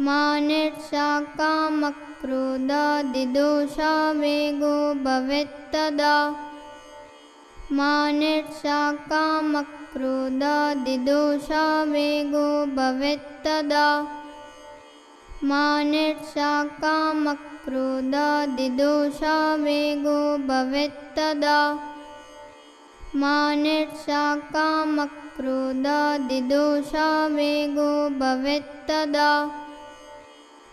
दिदोषात् तदा शाकामकृद दिदोषात्तदाकामकृदोषात्तदा मानेशाकामकृदा दिदोषा मे गो भवेत्तदा।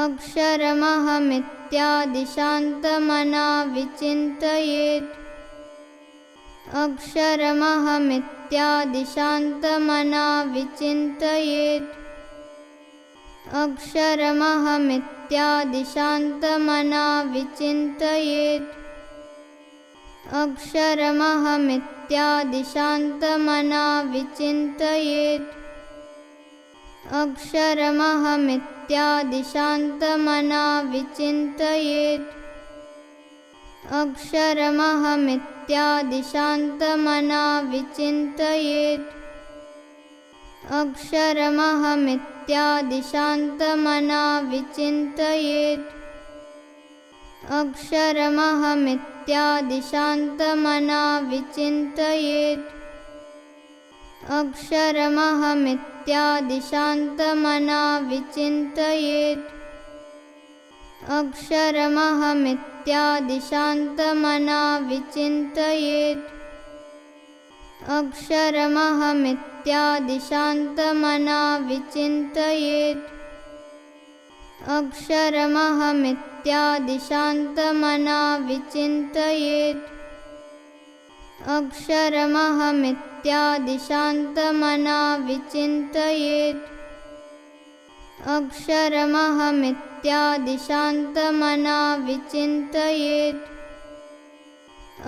अक्षरमहमित्यादिशान्तमना विचिन्तयेत् अक्षरमहमित्यादिशान्तमना विचिन्तयेत् अक्षरमहमित्यादिशान्तमना विचिन्तयेत् अक्षरमहमित्यादिशान्तमना विचिन्तयेत् अक्षरमहमित्यादिशान्तमना विचिन्तयेत् अक्षरमहमित्यादिशान्तमना विचिन्तयेत् अक्षरमहमित्यादिशान्तमना विचिन्तयेत् अक्षरमहमित्यादिशान्तमना विचिन्तयेत् विचिन्तयेत् अक्षरमहमित्यादिशान्तमना विचिन्तयेत् अक्षरमहमित्यादिशान्तमना विचिन्तयेत् अक्षरमहमित्यादिशान्तमना विचिन्तयेत्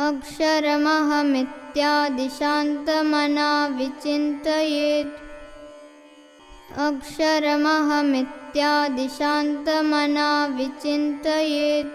अक्षरमहमित्यादिशान्तमना विचिन्तयेत् अक्षरमहमित्यादिशान्तमना विचिन्तयेत्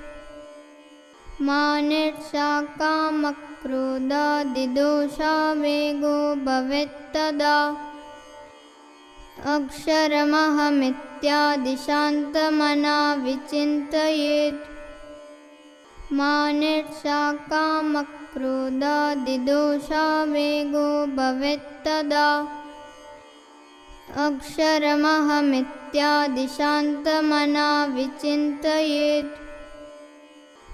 मानेक्षाकामक्रोधादिदोषा वेगो भवेत्तदा। अक्षरमहमित्यादिशान्तमना विचिन्तयेत्। मानिर्षाकामक्रोधादिदोषा वेगो भवेत्तदा। अक्षरमहमित्यादिशान्तमना विचिन्तयेत्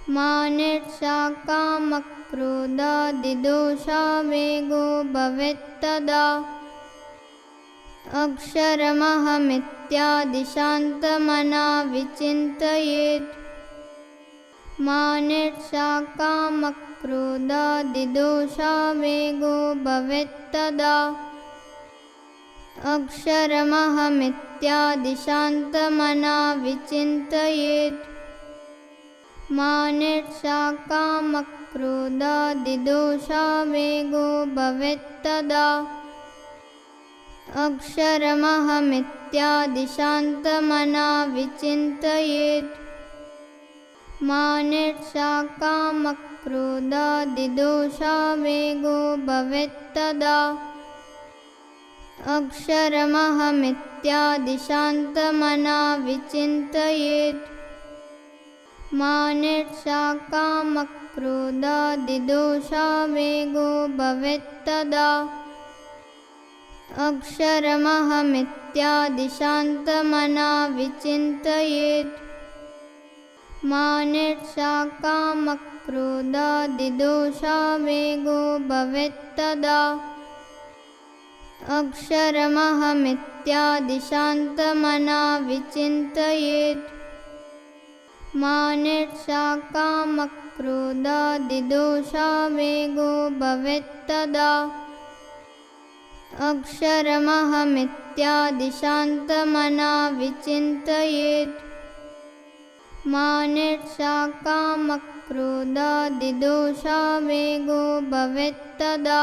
मानिर्षाकामक्रोधादिदोषा वेगो भवेत्तदा। अक्षरमहमित्यादिशान्तमना विचिन्तयेत्। मानिर्षाकामक्रोधादिदोषा वेगो भवेत्तदा। अक्षरमहमित्यादिशान्तमना विचिन्तयेत् मानिर्षाकामक्रोधादिदोषा वेगो भवेत्तदा। अक्षरमहमित्यादिशान्तमना विचिन्तयेत्। मानिर्षाकामक्रोधादिदोषा वेगो भवेत्तदा। अक्षरमहमित्यादिशान्तमना विचिन्तयेत् मानिर्षाकामक्रोधादिदोषा वेगो भवेत्तदा। अक्षरमहमित्यादिशान्तमना विचिन्तयेत्। मानिर्षाकामक्रोधादिदोषा वेगो भवेत्तदा। अक्षरमहमित्यादिशान्तमना विचिन्तयेत् मानिर्षाकामक्रोधादिदोषा वेगो भवेत्तदा। अक्षरमहमित्यादिशान्तमना विचिन्तयेत्। मानिर्षाकामक्रोधादिदोषा वेगो भवेत्तदा।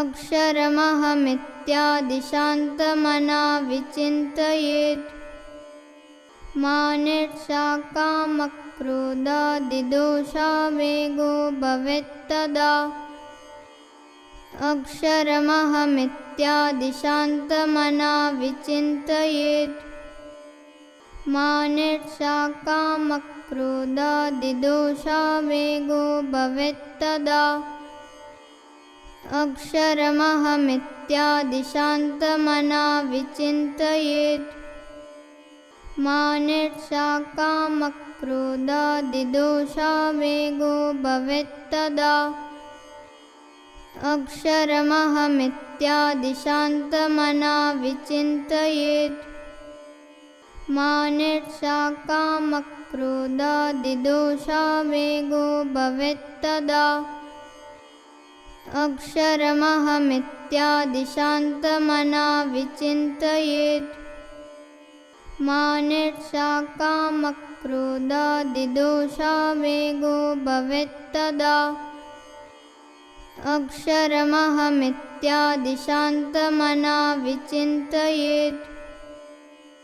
अक्षरमहमित्यादिशान्तमना विचिन्तयेत् मानिर्षाकामक्रोधादिदोषा वेगो भवेत्तदा। अक्षरमहमित्यादिशान्तमना विचिन्तयेत्। मानिर्षाकामक्रोधादिदोषा वेगो भवेत्तदा। अक्षरमहमित्यादिशान्तमना विचिन्तयेत् मानिर्षाकामक्रोधादिदोषा वेगो भवेत्तदा। अक्षरमहमित्यादिशान्तमना विचिन्तयेत्। मानिर्षाकामक्रोधादिदोषा वेगो भवेत्तदा। अक्षरमहमित्यादिशान्तमना विचिन्तयेत् मानिर्षाकामक्रोधादिदोषा वेगो भवेत्तदा। अक्षरमहमित्यादिशान्तमना विचिन्तयेत्